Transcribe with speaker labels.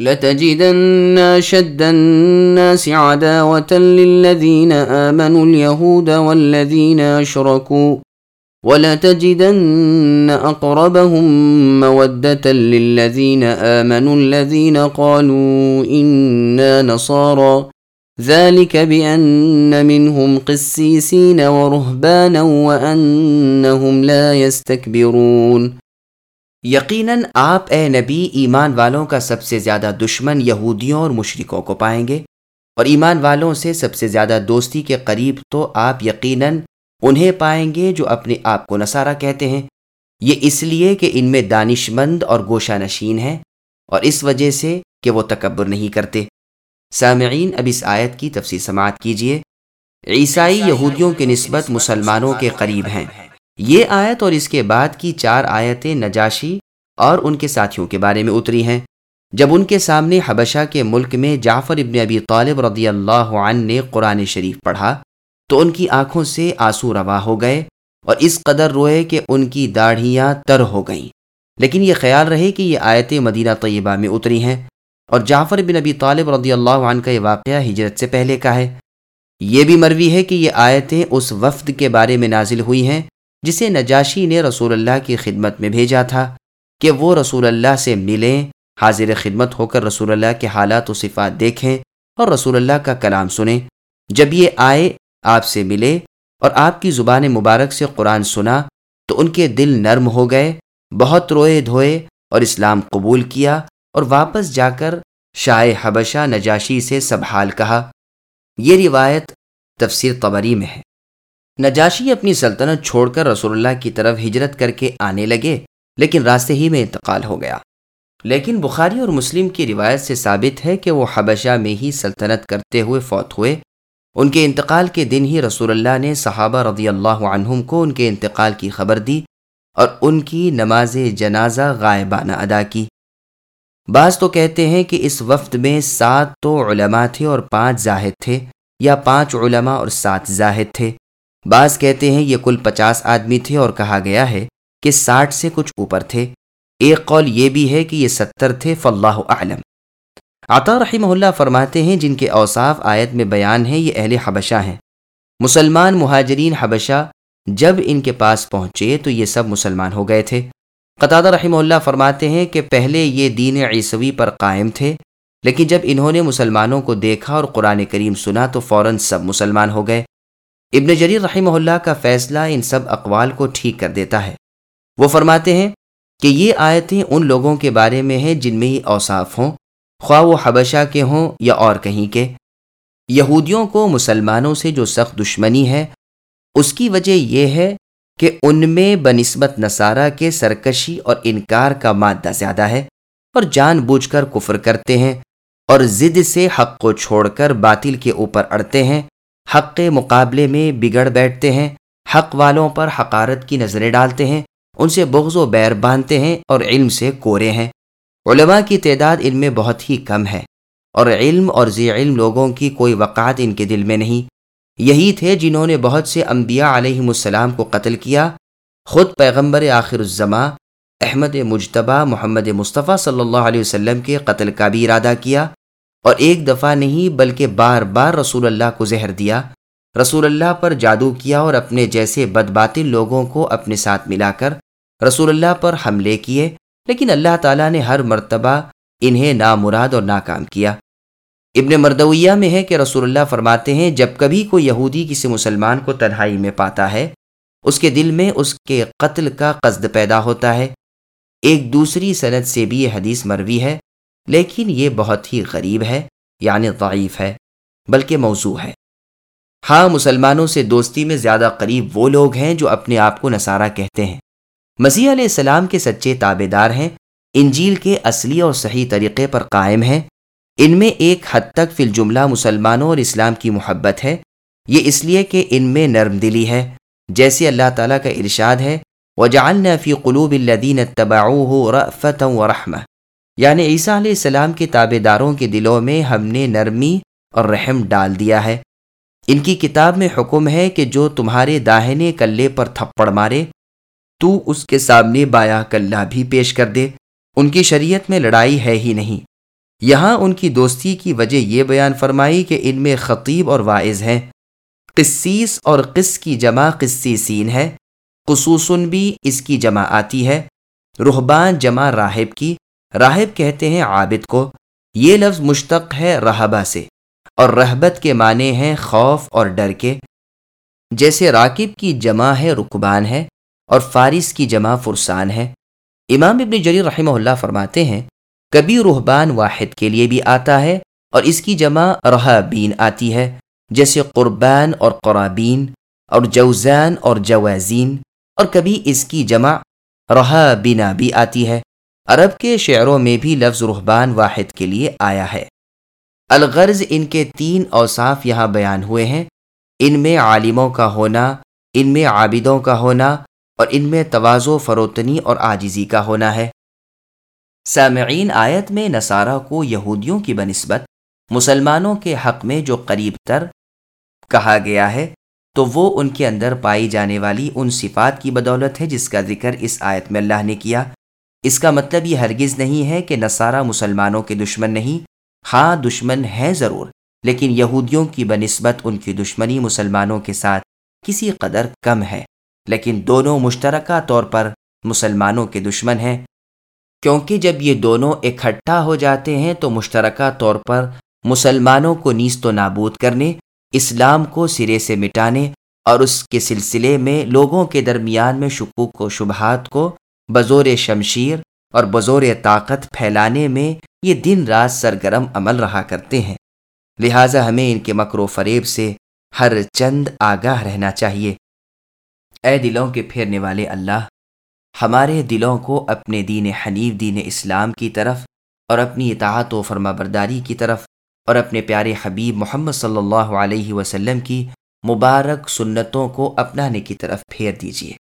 Speaker 1: لتجدن شد الناس عداوة للذين آمنوا اليهود والذين أشركوا ولتجدن أقربهم مودة للذين آمنوا الذين قالوا إنا نصارى. ذلك بأن منهم قسيسين ورهبانا وأنهم لا يستكبرون.
Speaker 2: یقیناً آپ اے نبی ایمان والوں کا سب سے زیادہ دشمن یہودیوں اور مشرکوں کو پائیں گے۔ اور ایمان والوں سے سب سے زیادہ دوستی کے قریب تو آپ یقیناً انہیں پائیں گے جو اپنے آپ کو نصارہ کہتے ہیں۔ یہ اس لیے کہ ان میں دانش مند اور گوشہ نشین ہیں اور اس وجہ سے کہ وہ تکبر نہیں کرتے۔ سامعین، اب اس آیت کی تفصیل سماعت کیجیے عیسائی یہودیوں کی نسبت مسلمانوں کے قریب ہیں۔ یہ آیت اور اس کے بعد کی چار آیتیں نجاشی اور ان کے ساتھیوں کے بارے میں اتری ہیں۔ جب ان کے سامنے حبشہ کے ملک میں جعفر ابن ابی طالب رضی اللہ عنہ نے قرآن شریف پڑھا، تو ان کی آنکھوں سے آنسو روا ہو گئے اور اس قدر روئے کہ ان کی داڑھیاں تر ہو گئیں۔ لیکن یہ خیال رہے کہ یہ آیتیں مدینہ طیبہ میں اتری ہیں۔ اور جعفر بن ابی طالب رضی اللہ عنہ کا یہ واقعہ ہجرت سے پہلے کا ہے۔ یہ بھی مروی ہے کہ یہ آیتیں اس وفد کے بارے میں نازل ہوئی ہیں، جسے نجاشی نے رسول اللہ کی خدمت میں بھیجا تھا۔ کہ وہ رسول اللہ سے ملیں، حاضر خدمت ہو کر رسول اللہ کے حالات و صفات دیکھیں اور رسول اللہ کا کلام سنیں۔ جب یہ آئے، آپ سے ملے اور آپ کی زبان مبارک سے قرآن سنا تو ان کے دل نرم ہو گئے، بہت روئے دھوئے اور اسلام قبول کیا اور واپس جا کر شاہ حبشہ نجاشی سے سب حال کہا۔ یہ روایت تفسیر طبری میں ہے۔ نجاشی اپنی سلطنت چھوڑ کر رسول اللہ کی طرف ہجرت کر کے آنے لگے۔ لیکن راستے ہی میں انتقال ہو گیا۔ لیکن بخاری اور مسلم کی روایت سے ثابت ہے کہ وہ حبشہ میں ہی سلطنت کرتے ہوئے فوت ہوئے۔ ان کے انتقال کے دن ہی رسول اللہ نے صحابہ رضی اللہ عنہم کو ان کے انتقال کی خبر دی اور ان کی نماز جنازہ غائبانہ ادا کی۔ بعض تو کہتے ہیں کہ اس وفد میں سات تو علماء تھے اور پانچ زاہد تھے یا پانچ علماء اور سات زاہد تھے۔ بعض کہتے ہیں یہ کل پچاس آدمی تھے اور کہا گیا ہے کہ ساٹھ سے کچھ اوپر تھے۔ ایک قول یہ بھی ہے کہ یہ ستر تھے، فاللہ اعلم۔ عطا رحمہ اللہ فرماتے ہیں، جن کے اوصاف آیت میں بیان ہیں، یہ اہل حبشہ ہیں۔ مسلمان مہاجرین حبشہ جب ان کے پاس پہنچے تو یہ سب مسلمان ہو گئے تھے۔ قطع رحمہ اللہ فرماتے ہیں کہ پہلے یہ دین عیسوی پر قائم تھے، لیکن جب انہوں نے مسلمانوں کو دیکھا اور قرآن کریم سنا تو فوراً سب مسلمان ہو گئے۔ ابن جریر رحمہ اللہ کا فیصلہ ان سب اقوال کو ٹھیک کر دیتا ہے۔ وہ فرماتے ہیں کہ یہ آیتیں ان لوگوں کے بارے میں ہیں جن میں ہی اوصاف ہوں، خواہ وہ حبشہ کے ہوں یا اور کہیں کے۔ یہودیوں کو مسلمانوں سے جو سخت دشمنی ہے، اس کی وجہ یہ ہے کہ ان میں بنسبت نصارہ کے سرکشی اور انکار کا مادہ زیادہ ہے اور جان بوجھ کر کفر کرتے ہیں اور ضد سے حق کو چھوڑ کر باطل کے اوپر اڑتے ہیں، حق کے مقابلے میں بگڑ بیٹھتے ہیں، حق والوں پر حقارت کی نظریں ڈالتے ہیں ان سے بغض و بیر باندھتے ہیں اور علم سے کورے ہیں۔ علماء کی تعداد ان میں بہت ہی کم ہے اور علم اور ذی علم لوگوں کی کوئی وقعت ان کے دل میں نہیں۔ یہی تھے جنہوں نے بہت سے انبیاء علیہ السلام کو قتل کیا۔ خود پیغمبر آخر الزماں احمد مجتبہ محمد مصطفیٰ صلی اللہ علیہ وسلم کے قتل کا بھی ارادہ کیا اور ایک دفعہ نہیں بلکہ بار بار رسول اللہ کو زہر دیا۔ رسول اللہ پر جادو کیا اور اپنے جیسے بدباطل لوگوں کو اپنے ساتھ ملا کر رسول اللہ پر حملے کیے، لیکن اللہ تعالیٰ نے ہر مرتبہ انہیں نامراد اور ناکام کیا۔ ابن مردویہ میں ہے کہ رسول اللہ فرماتے ہیں، جب کبھی کوئی یہودی کسی مسلمان کو تنہائی میں پاتا ہے، اس کے دل میں اس کے قتل کا قصد پیدا ہوتا ہے۔ ایک دوسری صنعت سے بھی یہ حدیث مروی ہے، لیکن یہ بہت ہی غریب ہے یعنی ضعیف ہے، بلکہ موضوع ہے۔ ہاں مسلمانوں سے دوستی میں زیادہ قریب وہ لوگ ہیں جو اپنے آپ کو نصارہ کہتے ہیں۔ مسیح علیہ السلام کے سچے تابے دار ہیں، انجیل کے اصلی اور صحیح طریقے پر قائم ہیں۔ ان میں ایک حد تک فی الجملہ مسلمانوں اور اسلام کی محبت ہے۔ یہ اس لیے کہ ان میں نرم دلی ہے۔ جیسے اللہ تعالیٰ کا ارشاد ہے، وجعلنا فی قلوب الذین اتبعوه رأفتا ورحمہ یعنی عیسیٰ علیہ السلام کے تابے داروں کے دلوں میں ہم نے نرمی اور رحم ڈال دیا ہے۔ ان کی کتاب میں حکم ہے کہ جو تمہارے داہنے کلے پر تھپڑ مارے تو اس کے سامنے بایا کلّہ بھی پیش کر دے۔ ان کی شریعت میں لڑائی ہے ہی نہیں۔ یہاں ان کی دوستی کی وجہ یہ بیان فرمائی کہ ان میں خطیب اور واعظ ہیں۔ قصیص اور قص کی جمع قصیسین ہے۔ خصوصاً بھی اس کی جمع آتی ہے۔ رحبان جمع راہب کی۔ راہب کہتے ہیں عابد کو۔ یہ لفظ مشتق ہے رہبہ سے۔ اور رہبت کے معنی ہیں خوف اور ڈر کے۔ جیسے راکب کی جمع ہے، رکبان ہے۔ اور فارس کی جمع فرسان ہے۔ امام ابن جری رحمہ اللہ فرماتے ہیں، کبھی روحبان واحد کے لیے بھی آتا ہے اور اس کی جمع رہابین آتی ہے، جیسے قربان اور قرابین اور جوزان اور جوازین، اور کبھی اس کی جمع رہا بنا بھی آتی ہے۔ عرب کے شعروں میں بھی لفظ رحبان واحد کے لیے آیا ہے۔ الغرض ان کے تین اوصاف یہاں بیان ہوئے ہیں۔ ان میں عالموں کا ہونا، ان میں عابدوں کا ہونا اور ان میں توازو فروتنی اور آجزی کا ہونا ہے۔ سامعین، آیت میں نصارہ کو یہودیوں کی بنسبت مسلمانوں کے حق میں جو قریب تر کہا گیا ہے، تو وہ ان کے اندر پائی جانے والی ان صفات کی بدولت ہے جس کا ذکر اس آیت میں اللہ نے کیا۔ اس کا مطلب یہ ہرگز نہیں ہے کہ نصارہ مسلمانوں کے دشمن نہیں۔ ہاں دشمن ہے ضرور، لیکن یہودیوں کی بنسبت ان کی دشمنی مسلمانوں کے ساتھ کسی قدر کم ہے۔ لیکن دونوں مشترکہ طور پر مسلمانوں کے دشمن ہیں۔ کیونکہ جب یہ دونوں اکٹھا ہو جاتے ہیں تو مشترکہ طور پر مسلمانوں کو نیست و نابود کرنے، اسلام کو سرے سے مٹانے اور اس کے سلسلے میں لوگوں کے درمیان میں شکوک و شبہات کو بزور شمشیر اور بزور طاقت پھیلانے میں یہ دن رات سرگرم عمل رہا کرتے ہیں۔ لہٰذا ہمیں ان کے مکر و فریب سے ہر چند آگاہ رہنا چاہیے۔ اے دلوں کے پھیرنے والے اللہ، ہمارے دلوں کو اپنے دین حنیف، دین اسلام کی طرف اور اپنی اطاعت و فرما برداری کی طرف اور اپنے پیارے حبیب محمد صلی اللہ علیہ وسلم کی مبارک سنتوں کو اپنانے کی طرف پھیر دیجیے۔